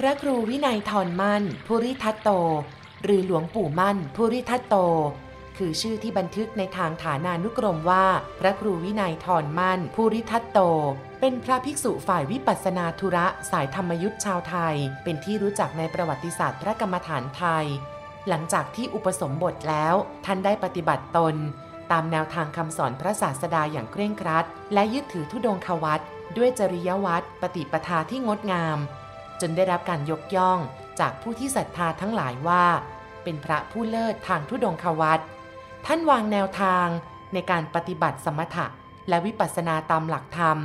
พระครูวินัยทรมั่นภูริทัตโต หรือหลวงปู่มั่นภูริทัตโต คือชื่อที่บันทึกในทางฐานานุกรมว่า พระครูวินัยทรมั่นภูริทัตโต เป็นพระภิกษุฝ่ายวิปัสนาธุระสายธรรมยุทธ์ชาวไทย เป็นที่รู้จักในประวัติศาสตร์พระกรรมฐานไทย หลังจากที่อุปสมบทแล้ว ท่านได้ปฏิบัติตน ตามแนวทางคำสอนพระศาสดาอย่างเคร่งครัด และยึดถือธุดงควัตด้วยจริยวัตรปฏิปทาที่งดงาม จนได้รับการยกย่องจากผู้ที่ศรัทธาทั้งหลายว่า เป็นพระผู้เลิศทางธุดงควัตท่านวางแนวทางในการปฏิบัติสมถะและวิปัสสนาตามหลักธรรม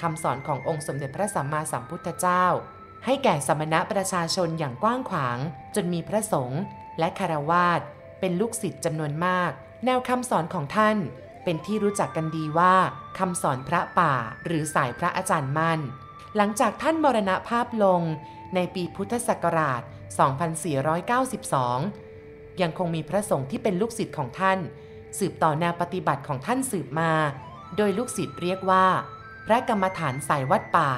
คำสอนขององค์สมเด็จพระสัมมาสัมพุทธเจ้า ให้แก่สมณะประชาชนอย่างกว้างขวาง จนมีพระสงฆ์และคารวาสเป็นลูกศิษย์จำนวนมาก แนวคำสอนของท่านเป็นที่รู้จักกันดีว่าคำสอนพระป่าหรือสายพระอาจารย์มั่น หลังจากท่านมรณภาพลงในปีพุทธศักราช 2492 ยังคงมีพระสงฆ์ที่เป็นลูกศิษย์ของท่าน สืบต่อแนวปฏิบัติของท่านสืบมา โดยลูกศิษย์เรียกว่า พระกรรมฐานสายวัดป่า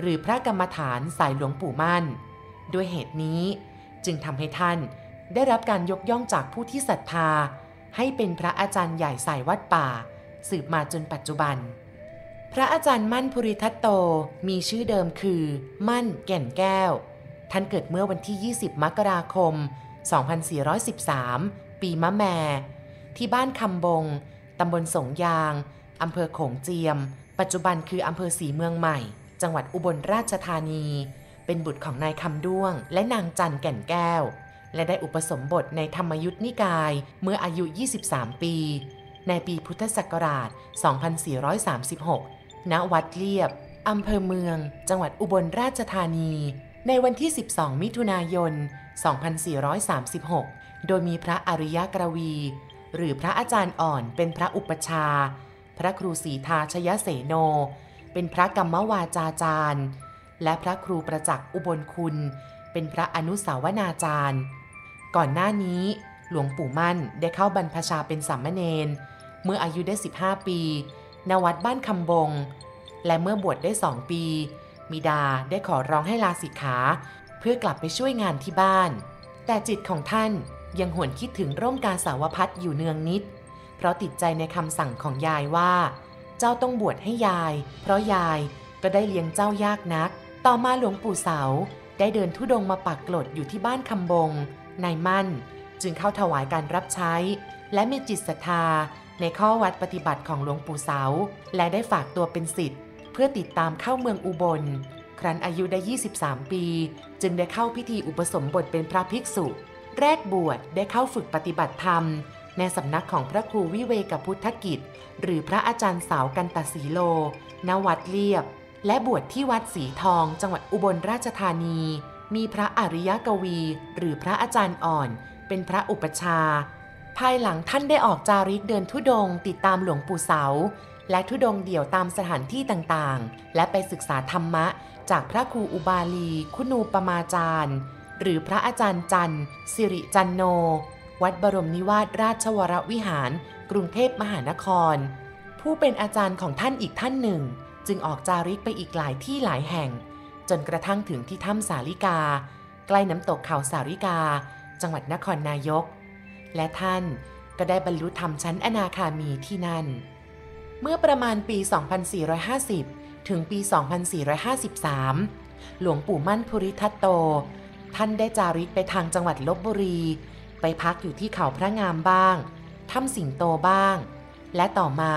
หรือพระกรรมฐานสายหลวงปู่มั่น ด้วยเหตุนี้จึงทำให้ท่านได้รับการยกย่องจากผู้ที่ศรัทธา ให้เป็นพระอาจารย์ใหญ่สายวัดป่า สืบมาจนปัจจุบัน พระอาจารย์มั่นภูริทัตโตมีชื่อเดิมคือ มั่นแก่นแก้ว ท่านเกิดเมื่อวันที่ 20 มกราคม 2413 ปีมะแม่ ที่บ้านคำบง ตำบลสงยาง อำเภอโขงเจียม ปัจจุบันคืออำเภอสีเมืองใหม่ จังหวัดอุบลราชธานี เป็นบุตรของนายคำด้วง และนางจันแก่นแก้ว และได้อุปสมบทในธรรมยุทธนิกายเมื่ออายุ 23 ปี ในปีพุทธศักราช 2436 ณวัดเลียบอำเภอเมือง จังหวัดอุบลราชธานี ในวันที่ 12 มิถุนายน 2436 โดยมีพระอริยกรวี หรือพระอาจารย์อ่อนเป็นพระอุปชา พระครูศรีทาชยเสโน เป็นพระกรรมวาจาจารย์ และพระครูประจักษ์อุบลคุณ เป็นพระอนุสาวนาจารย์ ก่อนหน้านี้หลวงปู่มั่นได้เข้าบรรพชาเป็นสามเณรเมื่ออายุได้ 15 ปี ณวัดบ้านคำบง และเมื่อบวชได้สองปี มิดาได้ขอร้องให้ลาสิกขา เพื่อกลับไปช่วยงานที่บ้าน แต่จิตของท่านยังหวนคิดถึงร่มกาสาวพัดอยู่เนืองนิด เพราะติดใจในคำสั่งของยายว่า เจ้าต้องบวชให้ยาย เพราะยายก็ได้เลี้ยงเจ้ายากนัก ต่อมาหลวงปู่เสาได้เดินทุดงมาปักกลดอยู่ที่บ้านคำบงนายมั่น จึงเข้าถวายการรับใช้ และมีจิตศรัทธาในข้อวัดปฏิบัติของหลวงปู่เสา และได้ฝากตัวเป็นศิษย์เพื่อติดตามเข้าเมืองอุบล ครั้นอายุได้ 23 ปี จึงได้เข้าพิธีอุปสมบทเป็นพระภิกษุ แรกบวชได้เข้าฝึกปฏิบัติธรรม ในสำนักของพระครูวิเวกพุทธกิจ หรือพระอาจารย์สาวกันตสีโล ณ วัดเลียบ และบวชที่วัดสีทอง จังหวัดอุบลราชธานี มีพระอริยกวี หรือพระอาจารย์อ่อน เป็นพระอุปชา ภายหลังท่านได้ออกจาริกเดินทุดงค์ติดตามหลวงปู่เสา และทุดงค์เดี่ยวตามสถานที่ต่างๆ และไปศึกษาธรรมะ จากพระครูอุบาลี คุณูปมาจารย์ หรือพระอาจารย์จันทร์สิริจันโน วัดบรมนิวาสราชวรวิหาร กรุงเทพมหานคร ผู้เป็นอาจารย์ของท่านอีกท่านหนึ่ง จึงออกจาริกไปอีกหลายที่หลายแห่ง จนกระทั่งถึงที่ถ้ำสาลิกา ใกล้น้ำตกเขาสาลิกา จังหวัดนครนายก และท่านก็ได้บรรลุธรรมชั้นอนาคามีที่นั่น เมื่อประมาณปี 2450 ถึงปี 2453 หลวงปู่มั่นภูริทัตโต ท่านได้จาริกไปทางจังหวัดลบบุรี ไปพักอยู่ที่เขาพระงามบ้างถ้ำสิงโตบ้าง และต่อมา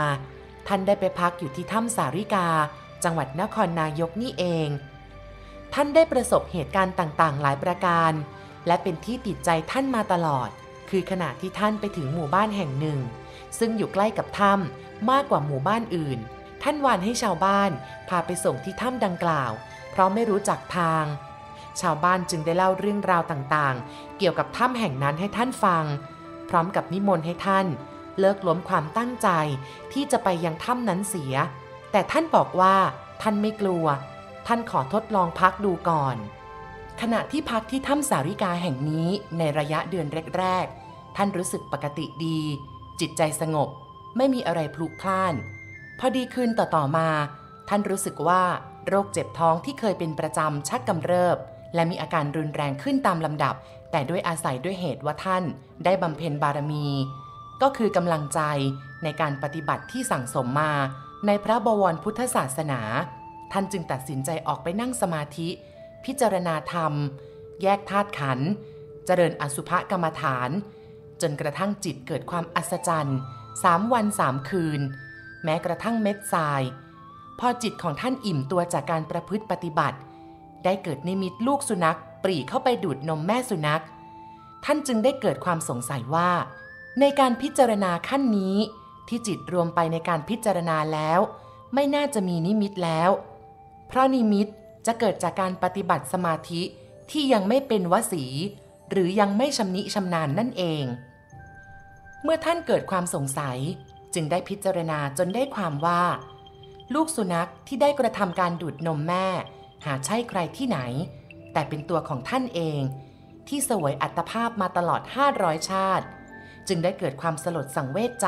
ท่านได้ไปพักอยู่ที่ถ้ำสาริกา จังหวัดนครนายกนี่เอง ท่านได้ประสบเหตุการณ์ต่างๆ หลายประการ และเป็นที่ติดใจท่านมาตลอด คือขณะที่ท่านไปถึงหมู่บ้านแห่งหนึ่ง ซึ่งอยู่ใกล้กับถ้ำมากกว่าหมู่บ้านอื่น ท่านวานให้ชาวบ้าน พาไปส่งที่ถ้ำดังกล่าว เพราะไม่รู้จักทาง ชาวบ้านจึงได้เล่าเรื่องราวต่างๆ เกี่ยวกับถ้ำแห่งนั้นให้ท่านฟัง พร้อมกับนิมนต์ให้ท่าน เลิกล้มความตั้งใจที่จะไปยังถ้ำนั้นเสีย แต่ท่านบอกว่า ท่านไม่กลัว ท่านขอทดลองพักดูก่อน ขณะที่พักที่ถ้ำสาริกาแห่งนี้ในระยะเดือนแรกๆ ท่านรู้สึกปกติดี จิตใจสงบ ไม่มีอะไรพลุกพล่าน พอดีคืนต่อๆมา ท่านรู้สึกว่าโรคเจ็บท้องที่เคยเป็นประจำชักกำเริบ และมีอาการรุนแรงขึ้นตามลำดับ แต่ด้วยอาศัยด้วยเหตุว่าท่านได้บำเพ็ญบารมี ก็คือกำลังใจในการปฏิบัติที่สั่งสมมา ในพระบวรพุทธศาสนา ท่านจึงตัดสินใจออกไปนั่งสมาธิ พิจารณาธรรม แยกธาตุขันธ์เจริญอสุภกรรมฐาน จนกระทั่งจิตเกิดความอัศจรรย์สามวันสามคืน แม้กระทั่งเม็ดทราย พอจิตของท่านอิ่มตัวจากการประพฤติปฏิบัติ ได้เกิดนิมิตลูกสุนัข ปรีเข้าไปดูดนมแม่สุนัข ท่านจึงได้เกิดความสงสัยว่า ในการพิจารณาขั้นนี้ที่จิตรวมไปในการพิจารณาแล้ว ไม่น่าจะมีนิมิตแล้ว เพราะนิมิต จะเกิดจากการปฏิบัติสมาธิที่ยังไม่เป็นวสี หรือยังไม่ชำนิชำนาญนั่นเอง เมื่อท่านเกิดความสงสัยจึงได้พิจารณาจนได้ความว่า ลูกสุนัขที่ได้กระทำการดูดนมแม่ หาใช่ใครที่ไหน แต่เป็นตัวของท่านเอง ที่สวยอัตภาพมาตลอด 500 ชาติ จึงได้เกิดความสลดสังเวชใจ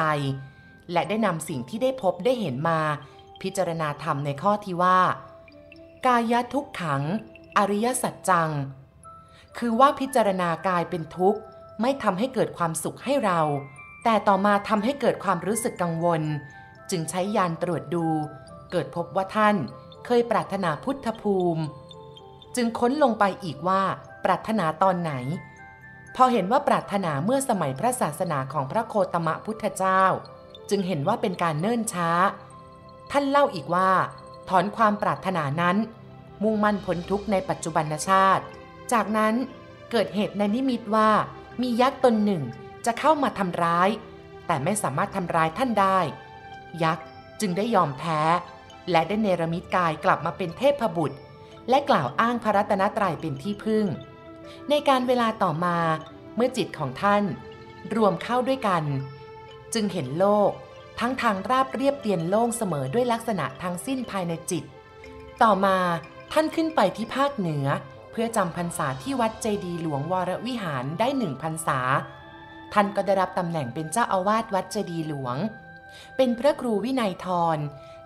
และได้นำสิ่งที่ได้พบได้เห็นมา พิจารณาธรรมในข้อที่ว่า กายทุกขัง อริยสัจจัง คือว่าพิจารณากายเป็นทุกข์ ไม่ทำให้เกิดความสุขให้เรา แต่ต่อมาทำให้เกิดความรู้สึกกังวล จึงใช้ยานตรวจดู เกิดพบว่าท่านเคยปรารถนาพุทธภูมิ จึงค้นลงไปอีกว่า ปรารถนาตอนไหน พอเห็นว่าปรารถนาเมื่อสมัยพระศาสนาของพระโคตมะพุทธเจ้า จึงเห็นว่าเป็นการเนิ่นช้า ท่านเล่าอีกว่า ถอนความปรารถนานั้น มุ่งมั่นพ้นทุกข์ในปัจจุบันชาติ จากนั้นเกิดเหตุในนิมิตว่า มียักษ์ตนหนึ่งจะเข้ามาทำร้าย แต่ไม่สามารถทำร้ายท่านได้ ยักษ์จึงได้ยอมแพ้ และได้เนรมิตกายกลับมาเป็นเทพบุตร และกล่าวอ้างพระรัตนตรัยเป็นที่พึ่ง ในการเวลาต่อมาเมื่อจิตของท่าน รวมเข้าด้วยกัน จึงเห็นโลก ทั้งทางราบเรียบเตียนโล่งเสมอด้วยลักษณะทั้งสิ้นภายในจิต ต่อมาท่านขึ้นไปที่ภาคเหนือ เพื่อจำพรรษาที่วัดเจดีหลวงวรวิหารได้หนึ่งพรรษา ท่านก็ได้รับตำแหน่งเป็นเจ้าอาวาสวัดเจดีหลวง เป็นพระครูวินัยทร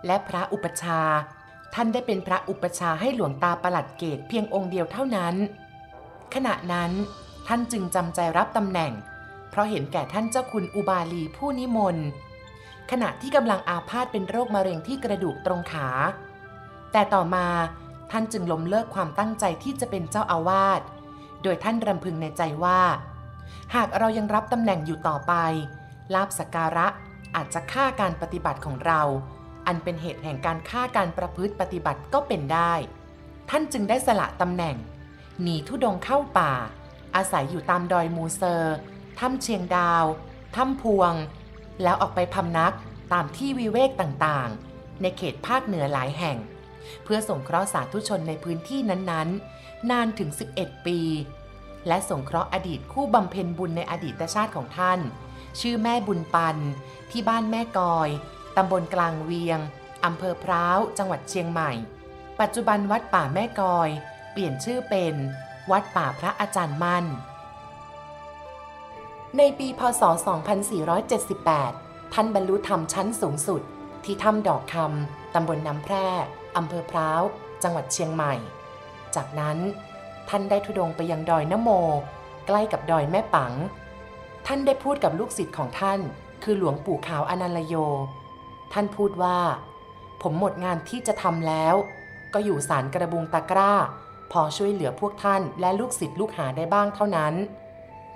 และพระอุปชา ท่านได้เป็นพระอุปชาให้หลวงตาประหลัดเกตเพียงองค์เดียวเท่านั้น ขณะนั้นท่านจึงจำใจรับตำแหน่ง เพราะเห็นแก่ท่านเจ้าคุณอุบาลีผู้นิมนต์ ขณะที่กำลังอาพาธเป็นโรคมะเร็งที่กระดูกตรงขา แต่ต่อมาท่านจึงล้มเลิกความตั้งใจที่จะเป็นเจ้าอาวาส โดยท่านรำพึงในใจว่า หากเรายังรับตำแหน่งอยู่ต่อไป ลาบสกการะอาจจะฆ่าการปฏิบัติของเรา อันเป็นเหตุแห่งการฆ่าการประพฤติปฏิบัติก็เป็นได้ ท่านจึงได้สละตำแหน่ง หนีทุดงเข้าป่า อาศัยอยู่ตามดอยมูเซอร์ถ้ำเชียงดาว ถ้ำพวง แล้วออกไปพำนักตามที่วิเวกต่างๆ ในเขตภาคเหนือหลายแห่ง เพื่อส่งเคราะห์สาธุชนในพื้นที่นั้นๆ นานถึง 11 ปี และส่งเคราะห์อดีตคู่บำเพ็ญบุญในอดีตชาติของท่าน ชื่อแม่บุญปัน ที่บ้านแม่กอยตำบลกลางเวียงอำเภอพร้าว จังหวัดเชียงใหม่ ปัจจุบันวัดป่าแม่กอย เปลี่ยนชื่อเป็น วัดป่าพระอาจารย์มั่น ในปีพศ 2478 ท่านบรรลุธรรมชั้นสูงสุด ที่ถ้ำดอกคำตำบลน้ำแพร่อำเภอพร้าว จังหวัดเชียงใหม่ จากนั้นท่านได้ทุดงไปยังดอยนโม ใกล้กับดอยแม่ปัง ท่านได้พูดกับลูกศิษย์ของท่าน คือหลวงปู่ขาวอนันลโย ท่านพูดว่า ผมหมดงานที่จะทำแล้ว ก็อยู่สารกระบุงตะกร้า พอช่วยเหลือพวกท่านและลูกศิษย์ลูกหาได้บ้างเท่านั้น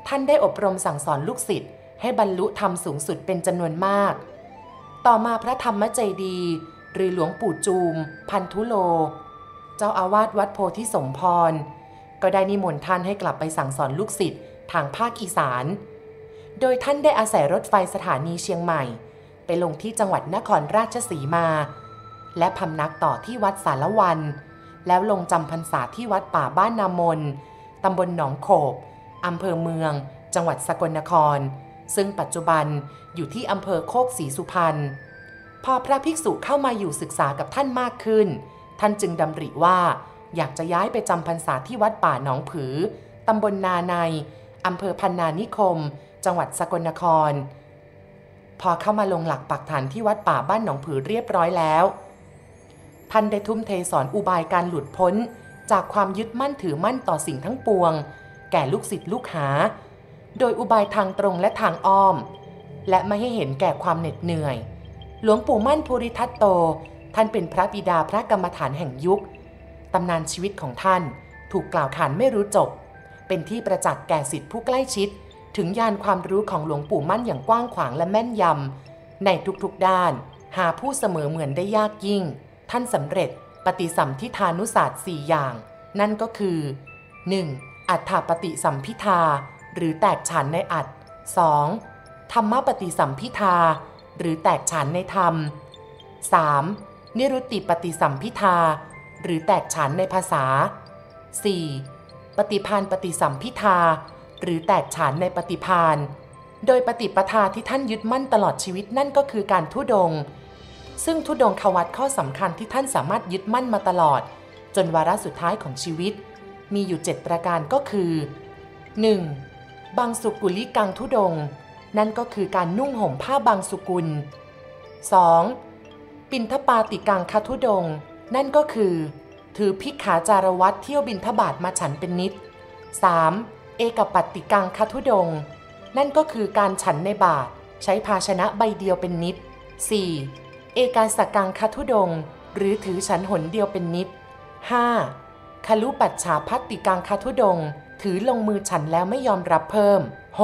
ท่านได้อบรมสั่งสอนลูกศิษย์ให้บรรลุธรรมสูงสุดเป็นจำนวนมาก ต่อมาพระธรรมเจดีย์หรือหลวงปู่จูม พันธุโล เจ้าอาวาสวัดโพธิสมพร ก็ได้นิมนต์ท่านให้กลับไปสั่งสอนลูกศิษย์ทางภาคอีสาน โดยท่านได้อาศัยรถไฟสถานีเชียงใหม่ ไปลงที่จังหวัดนครราชสีมา และพำนักต่อที่วัดสารวัน แล้วลงจำพรรษาที่วัดป่าบ้านนามนตำบลหนองโขบ อำเภอเมือง จังหวัดสกลนคร ซึ่งปัจจุบันอยู่ที่อำเภอโคกศรีสุพรรณพอพระภิกษุเข้ามาอยู่ศึกษากับท่านมากขึ้น ท่านจึงดำริว่าอยากจะย้ายไปจำพรรษาที่วัดป่าหนองผือตำบลนาในอำเภอพันนานิคม จังหวัดสกลนคร พอเข้ามาลงหลักปักฐานที่วัดป่าบ้านหนองผือเรียบร้อยแล้ว ท่านได้ทุ่มเทสอนอุบายการหลุดพ้น จากความยึดมั่นถือมั่นต่อสิ่งทั้งปวง แก่ลูกศิษย์ลูกหา โดยอุบายทางตรงและทางอ้อม และไม่ให้เห็นแก่ความเหน็ดเหนื่อย หลวงปู่มั่นภูริทัตโต ท่านเป็นพระบิดาพระกรรมฐานแห่งยุคตำนานชีวิตของท่านถูกกล่าวขานไม่รู้จบ เป็นที่ประจักษ์แก่สิทธิผู้ใกล้ชิด ถึงยานความรู้ของหลวงปู่มั่นอย่างกว้างขวางและแม่นยำในทุกๆด้าน หาผู้เสมอเหมือนได้ยากยิ่ง ท่านสำเร็จปฏิสัมพิธานุศาสตร์ 4 อย่าง นั่นก็คือ 1. อัฏฐปฏิสัมพิทา หรือแตกฉานในอัต 2. ธรรมปฏิสัมพิทา หรือแตกฉานในธรรม 3. นิรุตติปฏิสัมพิทา หรือแตกฉานในภาษา 4. ปฏิพานปฏิสัมพิทา หรือแตกฉานในปฏิพานโดยปฏิปทาที่ท่านยึดมั่นตลอดชีวิตนั่นก็คือการทุดง ซึ่งทุดงควัตข้อสำคัญที่ท่านสามารถยึดมั่นมาตลอด จนวาระสุดท้ายของชีวิต มีอยู่ 7 ประการก็คือ 1. บางสุกุลิกังทุดง นั่นก็คือการนุ่งห่มผ้าบางสุกุล 2. ปินทปาติกังคทุดง นั่นก็คือ ถือพิกขาจารวัตเที่ยวบินทบาทมาฉันเป็นนิด 3. เอกปัตติกังคทุดง นั่นก็คือการฉันในบาทใช้ภาชนะใบเดียวเป็นนิด 4. เอกาสกังคทุดง หรือถือฉันหนเดียวเป็นนิด 5. คลุปัจฉาพัตติกังคทุดง ถือลงมือฉันแล้วไม่ยอมรับเพิ่ม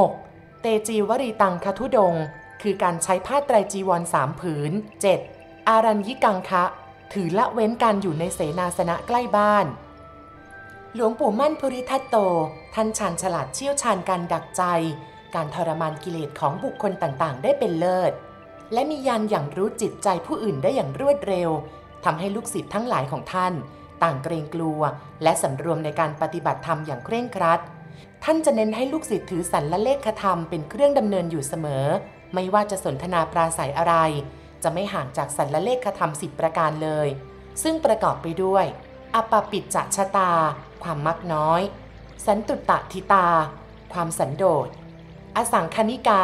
6. เตจีวรีตังคทุดง คือการใช้ผ้าไตรจีวรสามผืน 7. อารัญยิกังคะ ถือละเว้นการอยู่ในเสนาสนะใกล้บ้าน หลวงปู่มั่นภริทัตโต ท่านชาญฉลาดเชี่ยวชาญการดักใจ การทรมานกิเลสของบุคคลต่างๆ ได้เป็นเลิศ และมียานอย่างรู้จิตใจผู้อื่นได้อย่างรวดเร็วทำให้ลูกศิษย์ทั้งหลายของท่าน ต่างเกรงกลัว และสำรวมในการปฏิบัติธรรมอย่างเคร่งครัด ท่านจะเน้นให้ลูกศิษย์ถือสันและเลขธรรมเป็นเครื่องดำเนินอยู่เสมอ ไม่ว่าจะสนทนาปราศัยอะไร จะไม่ห่างจากสันและเลขธรรมสิบประการเลย ซึ่งประกอบไปด้วยอปปิจจชะตา ความมักน้อย สันตุตตทิตา ความสันโดษ อสังคณิกา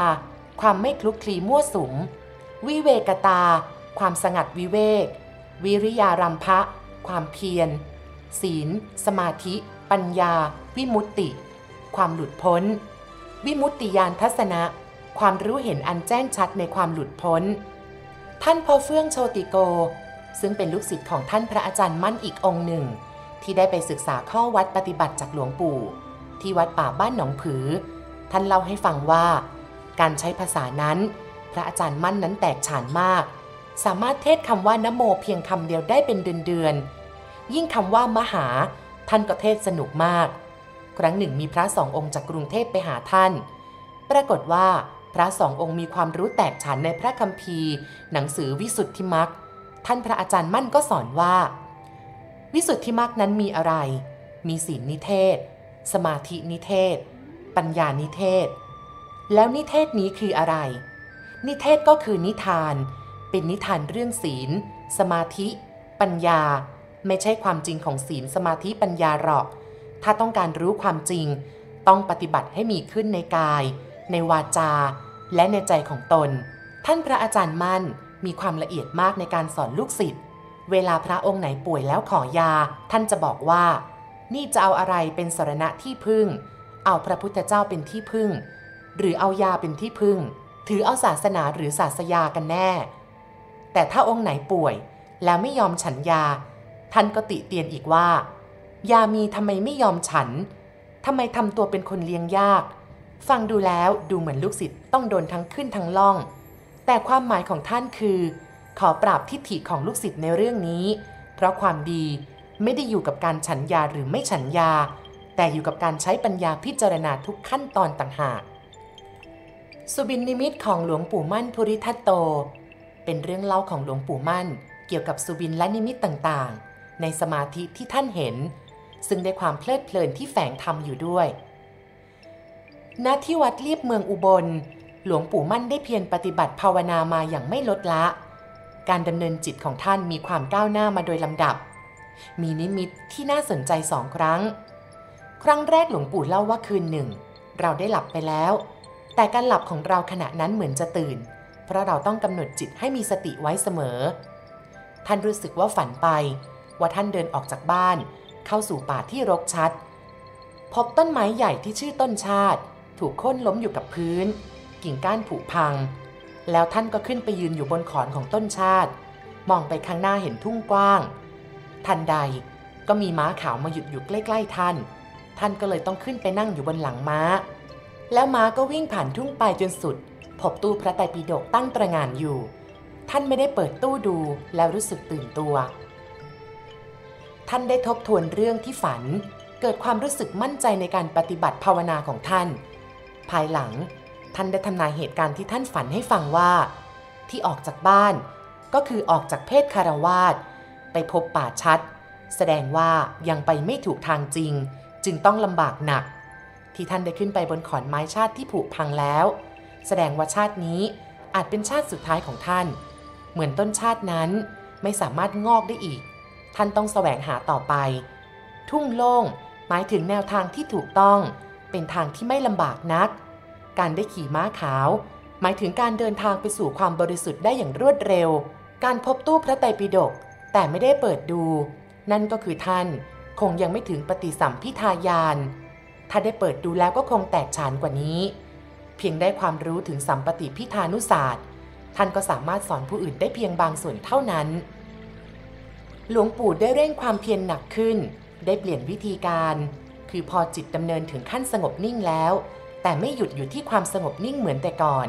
ความไม่คลุกคลีมั่วสุม วิเวกตา ความสงัดวิเวก วิริยารัมภะ ความเพียร ศีล สมาธิ ปัญญา วิมุตติ ความหลุดพ้น วิมุตติยานทัศนะ ความรู้เห็นอันแจ้งชัดในความหลุดพ้น ท่านพอเฟื่องโชติโก ซึ่งเป็นลูกศิษย์ของท่านพระอาจารย์มั่นอีกองค์หนึ่ง ที่ได้ไปศึกษาข้อวัดปฏิบัติจากหลวงปู่ ที่วัดป่าบ้านหนองผือ ท่านเล่าให้ฟังว่า การใช้ภาษานั้น พระอาจารย์มั่นนั้นแตกฉานมากสามารถเทศคำว่านโมเพียงคำเดียวได้เป็นเดือนๆ ยิ่งคำว่ามหา ท่านก็เทศสนุกมาก ครั้งหนึ่งมีพระสององค์จากกรุงเทพไปหาท่าน ปรากฏว่าพระสององค์มีความรู้แตกฉานในพระคัมภีร์ หนังสือวิสุทธิมักท่านพระอาจารย์มั่นก็สอนว่า วิสุทธิมักนั้นมีอะไร มีศีลนิเทศ สมาธินิเทศ ปัญญานิเทศ แล้วนิเทศนี้คืออะไร นิเทศก็คือนิทาน เป็นนิทานเรื่องศีล สมาธิ ปัญญา ไม่ใช่ความจริงของศีลสมาธิปัญญาหรอก ถ้าต้องการรู้ความจริง ต้องปฏิบัติให้มีขึ้นในกาย ในวาจา และในใจของตน ท่านพระอาจารย์มั่นมีความละเอียดมากในการสอนลูกศิษย์ เวลาพระองค์ไหนป่วยแล้วขอยา ท่านจะบอกว่า นี่จะเอาอะไรเป็นสรณะที่พึ่ง เอาพระพุทธเจ้าเป็นที่พึ่ง หรือเอายาเป็นที่พึ่ง ถือเอาศาสนาหรือศาสยากันแน่ แต่ถ้าองค์ไหนป่วยแล้วไม่ยอมฉันยา ท่านก็ติเตียนอีกว่า ยามีทำไมไม่ยอมฉันทำไมทำตัวเป็นคนเลี้ยงยาก ฟังดูแล้วดูเหมือนลูกศิษย์ต้องโดนทั้งขึ้นทั้งล่อง แต่ความหมายของท่านคือ ขอปราบทิฏฐิของลูกศิษย์ในเรื่องนี้ เพราะความดีไม่ได้อยู่กับการฉันยาหรือไม่ฉันยา แต่อยู่กับการใช้ปัญญาพิจารณาทุกขั้นตอนต่างหาก สุบินนิมิตของหลวงปู่มั่นภูริทัตโต เป็นเรื่องเล่าของหลวงปู่มั่น เกี่ยวกับสุบินและนิมิตต่างๆ ในสมาธิที่ท่านเห็น ซึ่งได้ความเพลิดเพลินที่แฝงธรรมอยู่ด้วย ณ ที่วัดเลียบเมืองอุบล หลวงปู่มั่นได้เพียรปฏิบัติภาวนามาอย่างไม่ลดละ การดำเนินจิตของท่านมีความก้าวหน้ามาโดยลำดับ มีนิมิตที่น่าสนใจสองครั้ง ครั้งแรกหลวงปู่เล่าว่าคืนหนึ่ง เราได้หลับไปแล้ว แต่การหลับของเราขณะนั้นเหมือนจะตื่น เพราะเราต้องกำหนดจิตให้มีสติไว้เสมอ ท่านรู้สึกว่าฝันไป ว่าท่านเดินออกจากบ้าน เข้าสู่ป่าที่รกชัด พบต้นไม้ใหญ่ที่ชื่อต้นชาติ ถูกโค่นล้มอยู่กับพื้น กิ่งก้านผุพัง แล้วท่านก็ขึ้นไปยืนอยู่บนขอนของต้นชาติ มองไปข้างหน้าเห็นทุ่งกว้าง ทันใดก็มีม้าขาวมาหยุดอยู่ใกล้ๆท่าน ท่านก็เลยต้องขึ้นไปนั่งอยู่บนหลังม้า แล้วม้าก็วิ่งผ่านทุ่งไปจนสุด พบตู้พระไตรปิฎกตั้งตระหง่านอยู่ ท่านไม่ได้เปิดตู้ดูแล้วรู้สึกตื่นตัว ท่านได้ทบทวนเรื่องที่ฝัน เกิดความรู้สึกมั่นใจในการปฏิบัติภาวนาของท่าน ภายหลัง ท่านได้ทำนายเหตุการณ์ที่ท่านฝันให้ฟังว่า ที่ออกจากบ้าน ก็คือออกจากเพศคารวาสไปพบป่าชัด แสดงว่ายังไปไม่ถูกทางจริง จึงต้องลำบากหนัก ที่ท่านได้ขึ้นไปบนขอนไม้ชาติที่ผุพังแล้ว แสดงว่าชาตินี้อาจเป็นชาติสุดท้ายของท่าน เหมือนต้นชาตินั้นไม่สามารถงอกได้อีก ท่านต้องแสวงหาต่อไป ทุ่งโล่งหมายถึงแนวทางที่ถูกต้อง เป็นทางที่ไม่ลำบากนัก การได้ขี่ม้าขาว หมายถึงการเดินทางไปสู่ความบริสุทธิ์ได้อย่างรวดเร็ว การพบตู้พระไตรปิฎกแต่ไม่ได้เปิดดู นั่นก็คือท่านคงยังไม่ถึงปฏิสัมพิทายาน ถ้าได้เปิดดูแล้วก็คงแตกฉานกว่านี้ เพียงได้ความรู้ถึงสัมปติพิธานุศาสตร์ ท่านก็สามารถสอนผู้อื่นได้เพียงบางส่วนเท่านั้น หลวงปู่ได้เร่งความเพียรหนักขึ้น ได้เปลี่ยนวิธีการ คือพอจิตดำเนินถึงขั้นสงบนิ่งแล้ว แต่ไม่หยุดอยู่ที่ความสงบนิ่งเหมือนแต่ก่อน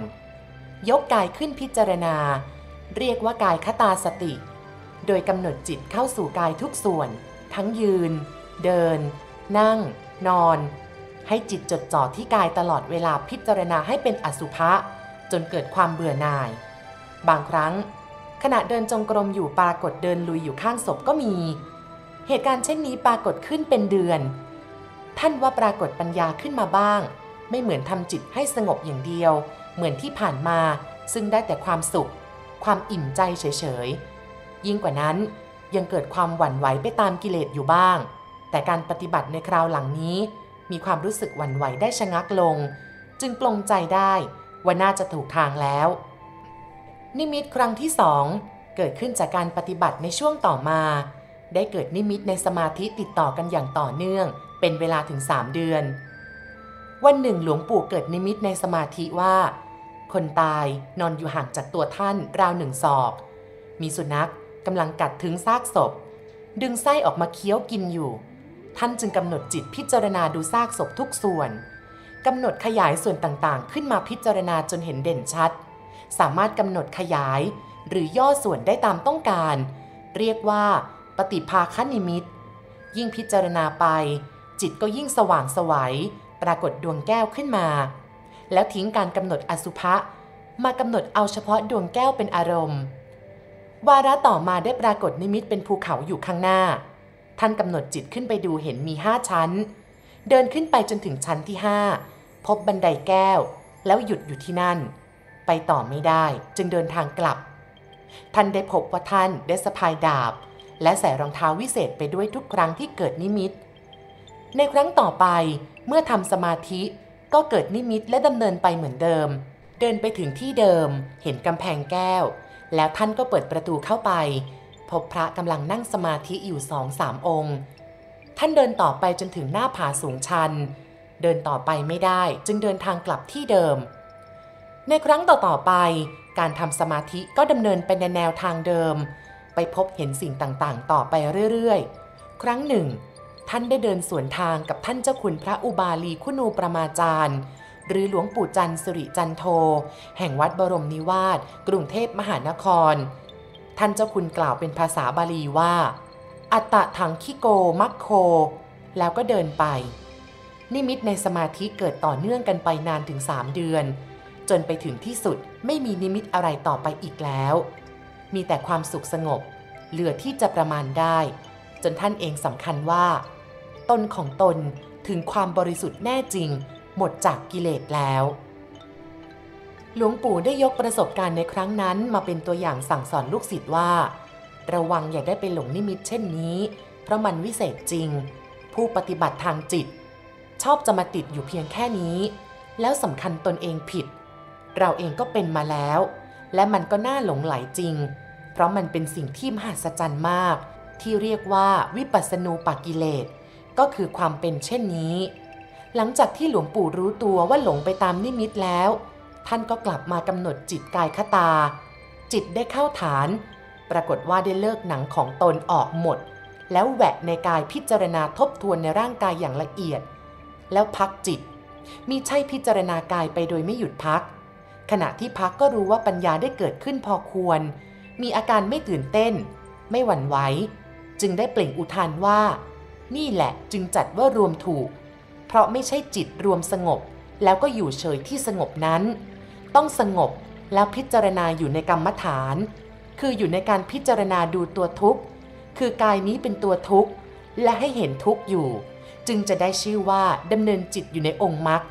ยกกายขึ้นพิจารณา เรียกว่ากายคตาสติ โดยกำหนดจิตเข้าสู่กายทุกส่วน ทั้งยืน เดิน นั่ง นอน ให้จิตจดจ่อที่กายตลอดเวลาพิจารณาให้เป็นอสุภะจนเกิดความเบื่อหน่าย บางครั้ง ขณะเดินจงกรมอยู่ปรากฏเดินลุยอยู่ข้างศพก็มี เหตุการณ์เช่นนี้ปรากฏขึ้นเป็นเดือน ท่านว่าปรากฏปัญญาขึ้นมาบ้าง ไม่เหมือนทำจิตให้สงบอย่างเดียว เหมือนที่ผ่านมา ซึ่งได้แต่ความสุข ความอิ่มใจเฉยๆ ยิ่งกว่านั้นยังเกิดความหวั่นไหวไปตามกิเลสอยู่บ้าง แต่การปฏิบัติในคราวหลังนี้ มีความรู้สึกหวั่นไหวได้ชะงักลง จึงปลงใจได้ว่าน่าจะถูกทางแล้ว นิมิตครั้งที่สองเกิดขึ้นจากการปฏิบัติในช่วงต่อมา ได้เกิดนิมิตในสมาธิติดต่อกันอย่างต่อเนื่อง เป็นเวลาถึงสามเดือน วันหนึ่งหลวงปู่เกิดนิมิตในสมาธิว่า คนตายนอนอยู่ห่างจากตัวท่านราวหนึ่งศอก มีสุนัขกำลังกัดถึงซากศพ ดึงไส้ออกมาเคี้ยวกินอยู่ ท่านจึงกำหนดจิตพิจารณาดูซากศพทุกส่วนกำหนดขยายส่วนต่างๆ ขึ้นมาพิจารณาจนเห็นเด่นชัด สามารถกำหนดขยาย หรือย่อส่วนได้ตามต้องการ เรียกว่า ปฏิภาคนิมิต ยิ่งพิจารณาไป จิตก็ยิ่งสว่างสวัยปรากฏดวงแก้วขึ้นมา แล้วทิ้งการกำหนดอสุภะมากำหนดเอาเฉพาะดวงแก้วเป็นอารมณ์ วาระต่อมาได้ปรากฏนิมิตเป็นภูเขาอยู่ข้างหน้า ท่านกำหนดจิตขึ้นไปดูเห็นมีห้าชั้น เดินขึ้นไปจนถึงชั้นที่ห้าพบบันไดแก้ว แล้วหยุดอยู่ที่นั่น ไปต่อไม่ได้จึงเดินทางกลับ ท่านได้พบว่าท่านได้สะพายดาบ และใส่รองเท้าวิเศษไปด้วยทุกครั้งที่เกิดนิมิต ในครั้งต่อไปเมื่อทำสมาธิก็เกิดนิมิตและดำเนินไปเหมือนเดิม เดินไปถึงที่เดิม เห็นกำแพงแก้ว แล้วท่านก็เปิดประตูเข้าไป พบพระกำลังนั่งสมาธิอยู่สองสามองค์ ท่านเดินต่อไปจนถึงหน้าผาสูงชัน เดินต่อไปไม่ได้จึงเดินทางกลับที่เดิม ในครั้งต่อๆไป การทำสมาธิก็ดำเนินไปในแนวทางเดิม ไปพบเห็นสิ่งต่างๆ ต่อไปเรื่อยๆ ครั้งหนึ่ง ท่านได้เดินสวนทางกับท่านเจ้าคุณพระอุบาลีคุณูประมาจารย์ หรือหลวงปู่จันทร์สิริจันโท แห่งวัดบรมนิวาสกรุงเทพมหานคร ท่านเจ้าคุณกล่าวเป็นภาษาบาลีว่า อัตตะถังคิโกมัคโค แล้วก็เดินไปนิมิตในสมาธิเกิดต่อเนื่องกันไปนานถึงสามเดือน จนไปถึงที่สุดไม่มีนิมิตอะไรต่อไปอีกแล้ว มีแต่ความสุขสงบ เหลือที่จะประมาณได้ จนท่านเองสำคัญว่า ตนของตนถึงความบริสุทธิ์แน่จริง หมดจากกิเลสแล้ว หลวงปู่ได้ยกประสบการณ์ในครั้งนั้นมาเป็นตัวอย่างสั่งสอนลูกศิษย์ว่า ระวังอย่าได้ไปหลงนิมิตเช่นนี้ เพราะมันวิเศษจริง ผู้ปฏิบัติทางจิต ชอบจะมาติดอยู่เพียงแค่นี้ แล้วสำคัญตนเองผิด เราเองก็เป็นมาแล้ว และมันก็น่าหลงไหลจริง เพราะมันเป็นสิ่งที่มหัศจรรย์มาก ที่เรียกว่าวิปัสสนูปกิเลสก็คือความเป็นเช่นนี้ หลังจากที่หลวงปู่รู้ตัวว่าหลงไปตามนิมิตแล้ว ท่านก็กลับมากำหนดจิตกายคตา จิตได้เข้าฐาน ปรากฏว่าได้เลิกหนังของตนออกหมด แล้วแหวะในกายพิจารณาทบทวนในร่างกายอย่างละเอียด แล้วพักจิตมีใช่พิจารณากายไปโดยไม่หยุดพัก ขณะที่พักก็รู้ว่าปัญญาได้เกิดขึ้นพอควร มีอาการไม่ตื่นเต้น ไม่หวั่นไหว จึงได้เปล่งอุทานว่า นี่แหละจึงจัดว่ารวมถูก เพราะไม่ใช่จิตรวมสงบ แล้วก็อยู่เฉยที่สงบนั้น ต้องสงบแล้วพิจารณาอยู่ในกรรมฐาน คืออยู่ในการพิจารณาดูตัวทุกข์ คือกายนี้เป็นตัวทุกข์ และให้เห็นทุกข์อยู่ จึงจะได้ชื่อว่าดำเนินจิตอยู่ในองค์มรรค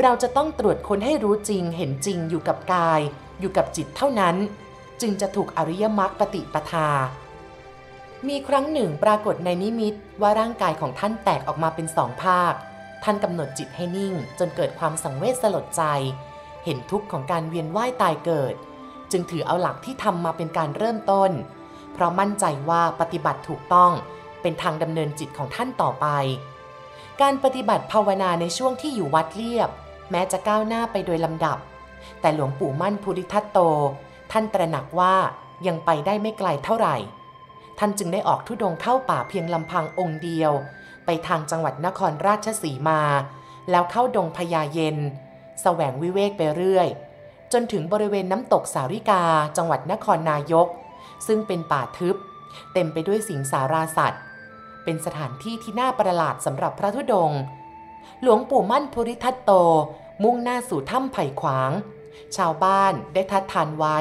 เราจะต้องตรวจคนให้รู้จริงเห็นจริงอยู่กับกาย อยู่กับจิตเท่านั้น จึงจะถูกอริยมรรคปฏิปทา มีครั้งหนึ่งปรากฏในนิมิตว่าร่างกายของท่านแตกออกมาเป็นสองภาค ท่านกำหนดจิตให้นิ่ง จนเกิดความสังเวชสลดใจ เห็นทุกข์ของการเวียนว่ายตายเกิด จึงถือเอาหลักที่ทำมาเป็นการเริ่มต้น เพราะมั่นใจว่าปฏิบัติถูกต้อง เป็นทางดำเนินจิตของท่านต่อไป การปฏิบัติภาวนาในช่วงที่อยู่วัดเรียบ แม้จะก้าวหน้าไปโดยลำดับ แต่หลวงปู่มั่นภูริทัตโต ท่านตระหนักว่ายังไปได้ไม่ไกลเท่าไหร่ ท่านจึงได้ออกทุดงเข้าป่าเพียงลำพังองค์เดียว ไปทางจังหวัดนครราชสีมา แล้วเข้าดงพญาเย็นแสวงวิเวกไปเรื่อย จนถึงบริเวณน้ำตกสาริกา จังหวัดนครนายก ซึ่งเป็นป่าทึบ เต็มไปด้วยสิงสาราสัตว์ เป็นสถานที่ที่น่าประหลาดสำหรับพระธุดงค์หลวงปู่มั่นภูริทัตโต มุ่งหน้าสู่ถ้ำไผ่ขวาง ชาวบ้านได้ทัดทานไว้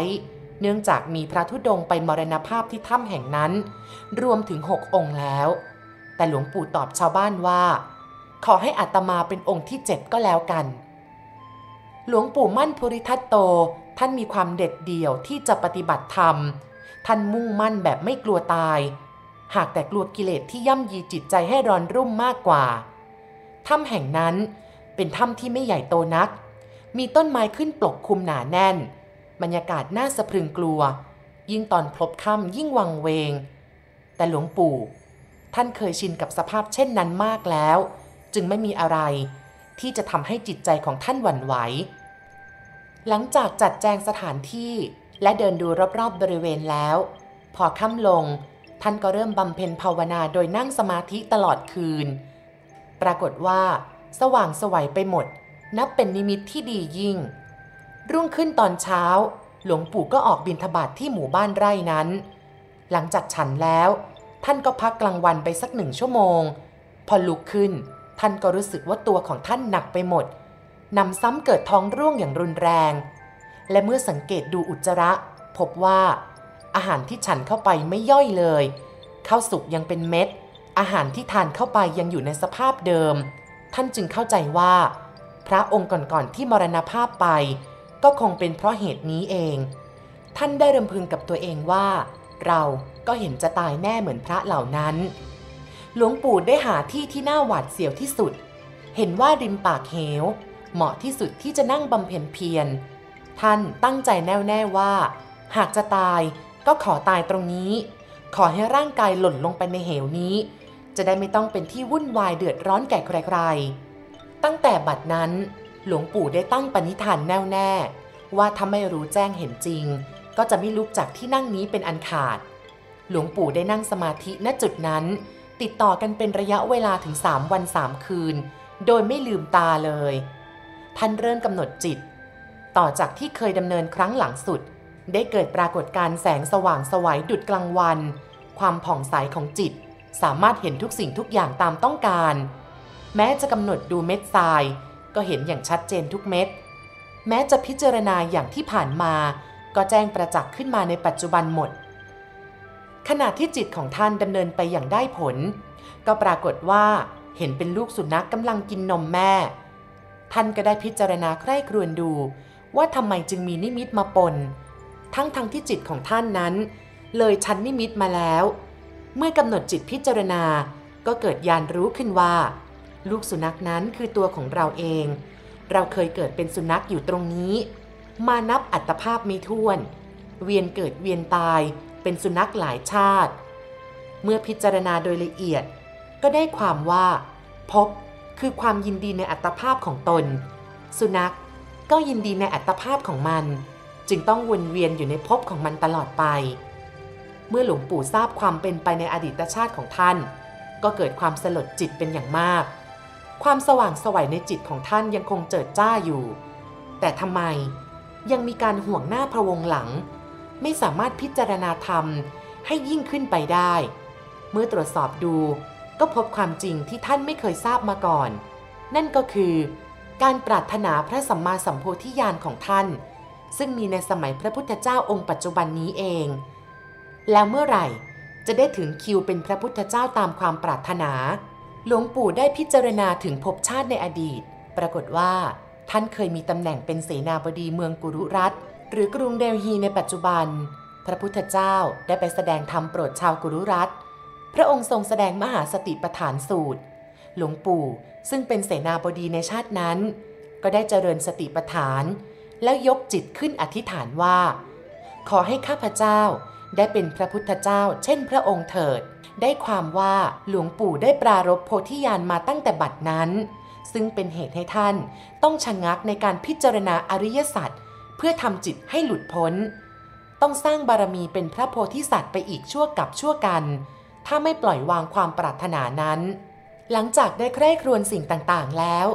เนื่องจากมีพระธุดงค์ไปมรณภาพที่ถ้ำแห่งนั้น รวมถึงหกองค์แล้ว แต่หลวงปู่ตอบชาวบ้านว่า ขอให้อัตมาเป็นองค์ที่เจ็ดก็แล้วกัน หลวงปู่มั่นภูริทัตโตท่านมีความเด็ดเดี่ยวที่จะปฏิบัติธรรม ท่านมุ่งมั่นแบบไม่กลัวตาย หากแต่กลัวกิเลสที่ย่ำยีจิตใจให้ร้อนรุ่มมากกว่า ถ้ำแห่งนั้นเป็นถ้ำที่ไม่ใหญ่โตนัก มีต้นไม้ขึ้นปกคลุมหนาแน่น บรรยากาศน่าสะพรึงกลัว ยิ่งตอนพลบค่ำยิ่งวังเวง แต่หลวงปู่ ท่านเคยชินกับสภาพเช่นนั้นมากแล้ว จึงไม่มีอะไร ที่จะทำให้จิตใจของท่านหวั่นไหว หลังจากจัดแจงสถานที่และเดินดูรอบๆบบริเวณแล้ว พอค่ำลง ท่านก็เริ่มบำเพ็ญภาวนาโดยนั่งสมาธิตลอดคืน ปรากฏว่า สว่างสวัยไปหมด นับเป็นนิมิตที่ดียิ่ง รุ่งขึ้นตอนเช้า หลวงปู่ก็ออกบิณฑบาตทที่หมู่บ้านไร่นั้น หลังจากฉันแล้ว ท่านก็พักกลางวันไปสักหนึ่งชั่วโมง พอลุกขึ้น ท่านก็รู้สึกว่าตัวของท่านหนักไปหมดนำซ้ำเกิดท้องร่วงอย่างรุนแรง และเมื่อสังเกตดูอุจจาระ พบว่า อาหารที่ฉันเข้าไปไม่ย่อยเลยข้าวสุกยังเป็นเม็ด อาหารที่ทานเข้าไปยังอยู่ในสภาพเดิม ท่านจึงเข้าใจว่า พระองค์ก่อนๆที่มรณภาพไป ก็คงเป็นเพราะเหตุนี้เอง ท่านได้รำพึงกับตัวเองว่า เราก็เห็นจะตายแน่เหมือนพระเหล่านั้น หลวงปู่ได้หาที่ที่น่าหวาดเสียวที่สุด เห็นว่าริมปากเหว เหมาะที่สุดที่จะนั่งบำเพ็ญเพียร ท่านตั้งใจแน่วแน่ว่า หากจะตาย ก็ขอตายตรงนี้ ขอให้ร่างกายหล่นลงไปในเหวนี้ จะได้ไม่ต้องเป็นที่วุ่นวายเดือดร้อนแก่ใครๆ ตั้งแต่บัดนั้น หลวงปู่ได้ตั้งปณิธานแน่วแน่ ว่าถ้าไม่รู้แจ้งเห็นจริง ก็จะไม่ลุกจากที่นั่งนี้เป็นอันขาด หลวงปู่ได้นั่งสมาธิณจุดนั้น ติดต่อกันเป็นระยะเวลาถึง3วัน3คืน โดยไม่ลืมตาเลย ท่านเริ่มกำหนดจิต ต่อจากที่เคยดำเนินครั้งหลังสุด ได้เกิดปรากฏการ์แสงสว่างสวัยดุดกลางวัน ความผ่องใสของจิต สามารถเห็นทุกสิ่งทุกอย่างตามต้องการ แม้จะกำหนดดูเม็ดทราย ก็เห็นอย่างชัดเจนทุกเม็ด แม้จะพิจารณาอย่างที่ผ่านมา ก็แจ้งประจักษ์ขึ้นมาในปัจจุบันหมด ขณะที่จิตของท่านดำเนินไปอย่างได้ผล ก็ปรากฏว่าเห็นเป็นลูกสุนัขกำลังกินนมแม่ ท่านก็ได้พิจารณาใคร่ครวญดู ว่าทำไมจึงมีนิมิตมาปน ทั้งทั้งที่จิตของท่านนั้น เลยชั้นนิมิตมาแล้ว เมื่อกำหนดจิตพิจารณาก็เกิดญาณรู้ขึ้นว่า ลูกสุนัขนั้นคือตัวของเราเอง เราเคยเกิดเป็นสุนัขอยู่ตรงนี้ มานับอัตภาพไม่ถ้วน เวียนเกิดเวียนตายเป็นสุนัขหลายชาติ เมื่อพิจารณาโดยละเอียด ก็ได้ความว่า พบคือความยินดีในอัตภาพของตน สุนัขก็ยินดีในอัตภาพของมัน จึงต้องวนเวียนอยู่ในภพของมันตลอดไป เมื่อหลวงปู่ทราบความเป็นไปในอดีตชาติของท่าน ก็เกิดความสลดจิตเป็นอย่างมาก ความสว่างสวัยในจิตของท่านยังคงเจิดจ้าอยู่ แต่ทำไมยังมีการห่วงหน้าพระวงหลัง ไม่สามารถพิจารณาธรรมให้ยิ่งขึ้นไปได้ เมื่อตรวจสอบดูก็พบความจริงที่ท่านไม่เคยทราบมาก่อน นั่นก็คือ การปรารถนาพระสัมมาสัมโพธิญาณของท่าน ซึ่งมีในสมัยพระพุทธเจ้าองค์ปัจจุบันนี้เอง แล้วเมื่อไหร่จะได้ถึงคิวเป็นพระพุทธเจ้าตามความปรารถนา หลวงปู่ได้พิจารณาถึงภพชาติในอดีต ปรากฏว่า ท่านเคยมีตำแหน่งเป็นเสนาบดีเมืองกุรุรัตหรือกรุงเดลฮีในปัจจุบัน พระพุทธเจ้าได้ไปแสดงธรรมโปรดชาวกุรุรัตพระองค์ทรงแสดงมหาสติปัฏฐานสูตร หลวงปู่ซึ่งเป็นเสนาบดีในชาตินั้น ก็ได้เจริญสติปัฏฐาน แล้วยกจิตขึ้นอธิษฐานว่า ขอให้ข้าพเจ้าได้เป็นพระพุทธเจ้า เช่นพระองค์เถิด ได้ความว่าหลวงปู่ได้ปรารบโพธิญาณมาตั้งแต่บัดนั้น ซึ่งเป็นเหตุให้ท่านต้องชะงักในการพิจารณาอริยสัจเพื่อทำจิตให้หลุดพ้น ต้องสร้างบารมีเป็นพระโพธิสัตว์ไปอีกชั่วกับชั่วกัน ถ้าไม่ปล่อยวางความปรารถนานั้น หลังจากได้ใคร่ครวญสิ่งต่างๆแล้ว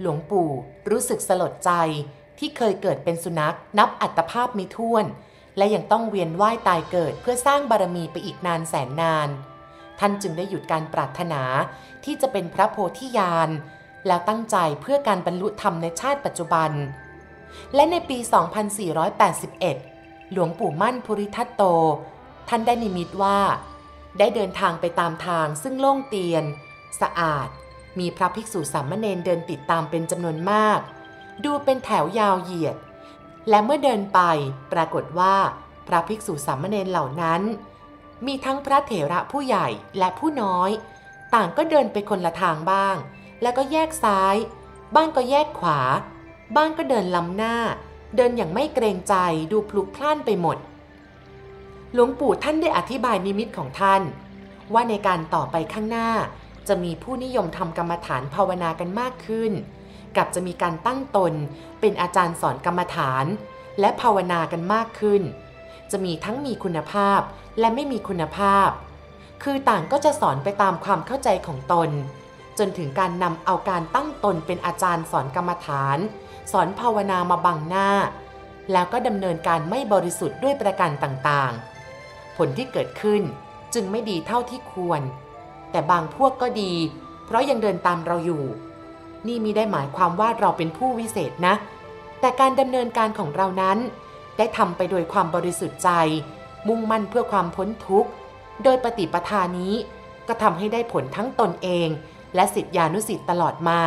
หลวงปู่รู้สึกสลดใจ ที่เคยเกิดเป็นสุนัขนับอัตภาพมิท้วน และยังต้องเวียนว่ายตายเกิดเพื่อสร้างบารมีไปอีกนานแสนนาน ท่านจึงได้หยุดการปรารถนาที่จะเป็นพระโพธิญาณ แล้วตั้งใจเพื่อการบรรลุธรรมในชาติปัจจุบัน และในปี 2481 หลวงปู่มั่นภูริทัตโต ท่านได้นิมิตว่า ได้เดินทางไปตามทางซึ่งโล่งเตียน สะอาด มีพระภิกษุสามเณรเดินติดตามเป็นจำนวนมาก ดูเป็นแถวยาวเหยียด และเมื่อเดินไปปรากฏว่าพระภิกษุสามเณรเหล่านั้น มีทั้งพระเถระผู้ใหญ่และผู้น้อย ต่างก็เดินไปคนละทางบ้าง แล้วก็แยกซ้าย บ้างก็แยกขวา บ้างก็เดินล้ำหน้า เดินอย่างไม่เกรงใจดูพลุกพล่านไปหมด หลวงปู่ท่านได้อธิบายนิมิตของท่าน ว่าในการต่อไปข้างหน้าจะมีผู้นิยมทำกรรมฐานภาวนากันมากขึ้น กับจะมีการตั้งตน เป็นอาจารย์สอนกรรมฐาน และภาวนากันมากขึ้น จะมีทั้งมีคุณภาพและไม่มีคุณภาพ คือต่างก็จะสอนไปตามความเข้าใจของตน จนถึงการนำเอาการตั้งตนเป็นอาจารย์สอนกรรมฐาน สอนภาวนามาบังหน้า แล้วก็ดำเนินการไม่บริสุทธิ์ด้วยประการต่างๆ ผลที่เกิดขึ้นจึงไม่ดีเท่าที่ควร แต่บางพวกก็ดี เพราะยังเดินตามเราอยู่ นี่มีได้หมายความว่าเราเป็นผู้วิเศษนะ แต่การดำเนินการของเรานั้น ได้ทำไปโดยความบริสุทธิ์ใจ มุ่งมั่นเพื่อความพ้นทุกข์ โดยปฏิปทานี้ก็ทำให้ได้ผลทั้งตนเอง และสิทธิานุสิทธิ์ตลอดมา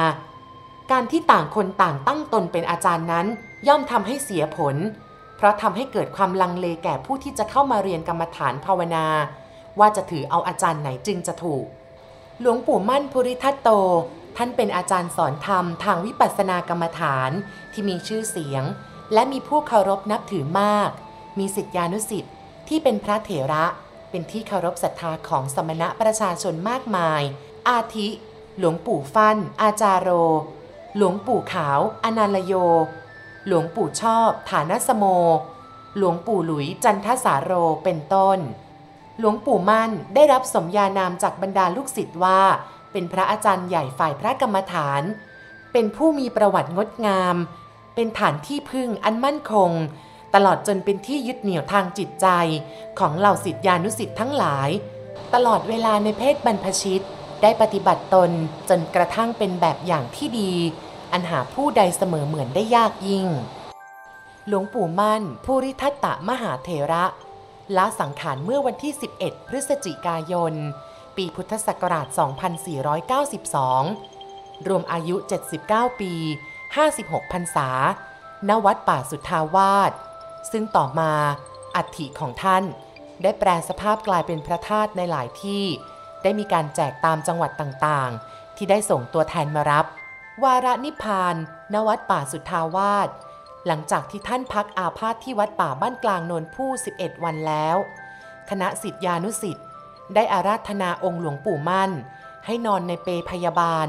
การที่ต่างคนต่างตั้งตนเป็นอาจารย์นั้น ย่อมทำให้เสียผล เพราะทำให้เกิดความลังเลแก่ผู้ที่จะเข้ามาเรียนกรรมฐานภาวนา ว่าจะถือเอาอาจารย์ไหนจึงจะถูก หลวงปู่มั่นภูริทัตโต ท่านเป็นอาจารย์สอนธรรมทางวิปัสสนากรรมฐานที่มีชื่อเสียง และมีผู้เคารพนับถือมาก มีสิทธิานุสิทธิ์ที่เป็นพระเถระ เป็นที่เคารพศรัทธาของสมณะประชาชนมากมาย อาทิ หลวงปู่ฟัน่น อาจารโร หลวงปู่ขาว อนันลโย หลวงปู่ชอบ ฐานสโม หลวงปู่หลุยจันทสาโร เป็นต้น หลวงปู่มั่นได้รับสมญานามจากบรรดาลูกศิษย์ว่า เป็นพระอาจารย์ใหญ่ฝ่ายพระกรรมฐาน เป็นผู้มีประวัติงดงาม เป็นฐานที่พึ่งอันมั่นคง ตลอดจนเป็นที่ยึดเหนี่ยวทางจิตใจ ของเหล่าศิษยานุศิษย์ทั้งหลาย ตลอดเวลาในเพศบรรพชิตได้ปฏิบัติตนจนกระทั่งเป็นแบบอย่างที่ดี อันหาผู้ใดเสมอเหมือนได้ยากยิ่ง หลวงปู่มั่นภูริทัตตะมหาเถระละสังขารเมื่อวันที่ 11 พฤศจิกายน ปีพุทธศักราช 2492 รวมอายุ 79 ปี 56 พรรษา ณ วัดป่าสุทธาวาส ซึ่งต่อมาอัฐิของท่าน ได้แปลสภาพกลายเป็นพระธาตุในหลายที่ ได้มีการแจกตามจังหวัดต่างๆ ที่ได้ส่งตัวแทนมารับ วาระนิพพาน ณ วัดป่าสุทธาวาส หลังจากที่ท่านพักอาพาธที่วัดป่าบ้านกลางนนผู้ 11 วันแล้ว คณะสิทธิานุสิทธิ์ ได้อาราธนาองค์หลวงปู่มั่น ให้นอนในเปพยาบาล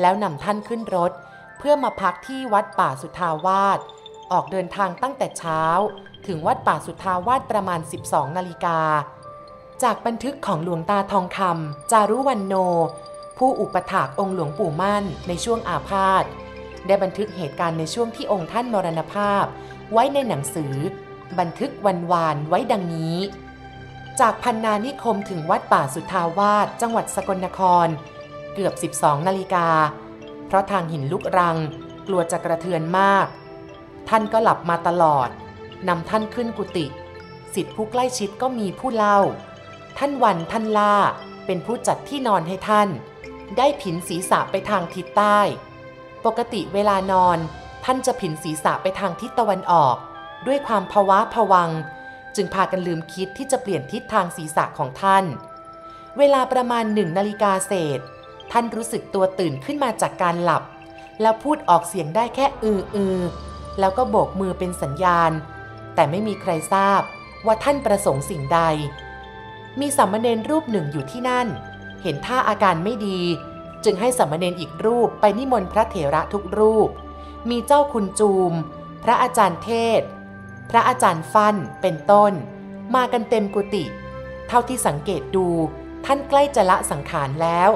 แล้วนำท่านขึ้นรถ เพื่อมาพักที่วัดป่าสุทาวาสออกเดินทางตั้งแต่เช้า ถึงวัดป่าสุทาวาสประมาณ 12 นาฬิกา จากบันทึกของหลวงตาทองคำจารุวันโน ผู้อุปถากองค์หลวงปู่มั่นในช่วงอาพาธได้บันทึกเหตุการณ์ในช่วงที่องค์ท่านมรณภาพ ไว้ในหนังสือ บันทึกวันวานไว้ดังนี้ จากพันนานิคมถึงวัดป่าสุทาวาสจังหวัดสกลนคร เกือบ 12 นาฬิกา เพราะทางหินลุกรัง กลัวจะกระเทือนมาก ท่านก็หลับมาตลอดนำท่านขึ้นกุฏิสิทธิผู้ใกล้ชิดก็มีผู้เล่า ท่านวันท่านล่า เป็นผู้จัดที่นอนให้ท่าน ได้ผินศีรษะไปทางทิศใต้ ปกติเวลานอน ท่านจะผินศีรษะไปทางทิศตะวันออก ด้วยความภาวะผวัง จึงพากันลืมคิดที่จะเปลี่ยนทิศทางศีรษะของท่าน เวลาประมาณหนึ่งนาฬิกาเศษ ท่านรู้สึกตัวตื่นขึ้นมาจากการหลับ แล้วพูดออกเสียงได้แค่อืออือแล้วก็โบกมือเป็นสัญญาณ แต่ไม่มีใครทราบว่าท่านประสงค์สิ่งใด มีสามเณรรูปหนึ่งอยู่ที่นั่น เห็นท่าอาการไม่ดี จึงให้สามเณรอีกรูปไปนิมนต์พระเถระทุกรูป มีเจ้าคุณจูม พระอาจารย์เทศ พระอาจารย์ฟั่นเป็นต้น มากันเต็มกุฏิเท่าที่สังเกตดูท่านใกล้จะละสังขารแล้ว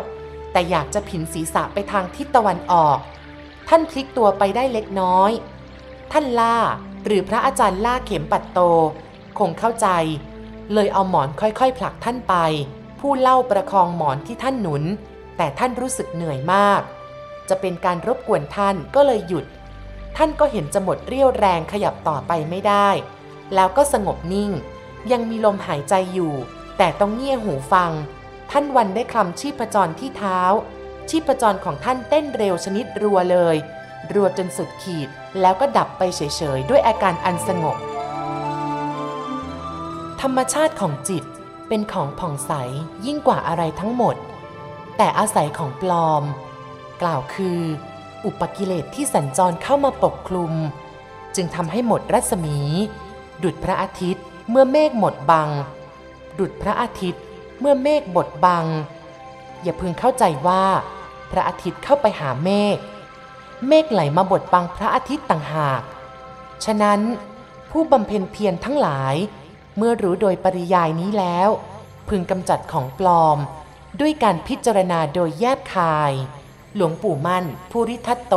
แต่อยากจะผินศีรษะไปทางทิศตะวันออก ท่านพลิกตัวไปได้เล็กน้อย ท่านล่าหรือพระอาจารย์ล่าเข็มปัดโต คงเข้าใจ เลยเอาหมอนค่อยๆ ผลักท่านไป ผู้เล่าประคองหมอนที่ท่านหนุน แต่ท่านรู้สึกเหนื่อยมาก จะเป็นการรบกวนท่านก็เลยหยุด ท่านก็เห็นจะหมดเรี่ยวแรงขยับต่อไปไม่ได้ แล้วก็สงบนิ่ง ยังมีลมหายใจอยู่ แต่ต้องเงี่ยหูฟัง ท่านวันได้คลำชีพจรที่เท้า ชีพจรของท่านเต้นเร็วชนิดรัวเลย รัวจนสุดขีดแล้วก็ดับไปเฉยๆ ด้วยอาการอันสงบ ธรรมชาติของจิตเป็นของผ่องใสยิ่งกว่าอะไรทั้งหมด แต่อาศัยของปลอม กล่าวคือ อุปกิเลสที่สัญจรเข้ามาปกคลุม จึงทำให้หมดรัศมี ดุดพระอาทิตย์เมื่อเมฆหมดบัง ดุดพระอาทิตย์เมื่อเมฆบดบัง อย่าพึงเข้าใจว่า พระอาทิตย์เข้าไปหาเมฆเมฆไหลมาบดบังพระอาทิตย์ต่างหาก ฉะนั้นผู้บำเพ็ญเพียรทั้งหลาย เมื่อรู้โดยปริยายนี้แล้ว พึงกำจัดของปลอม ด้วยการพิจารณาโดยแยบคาย หลวงปู่มั่น ภูริทัตโต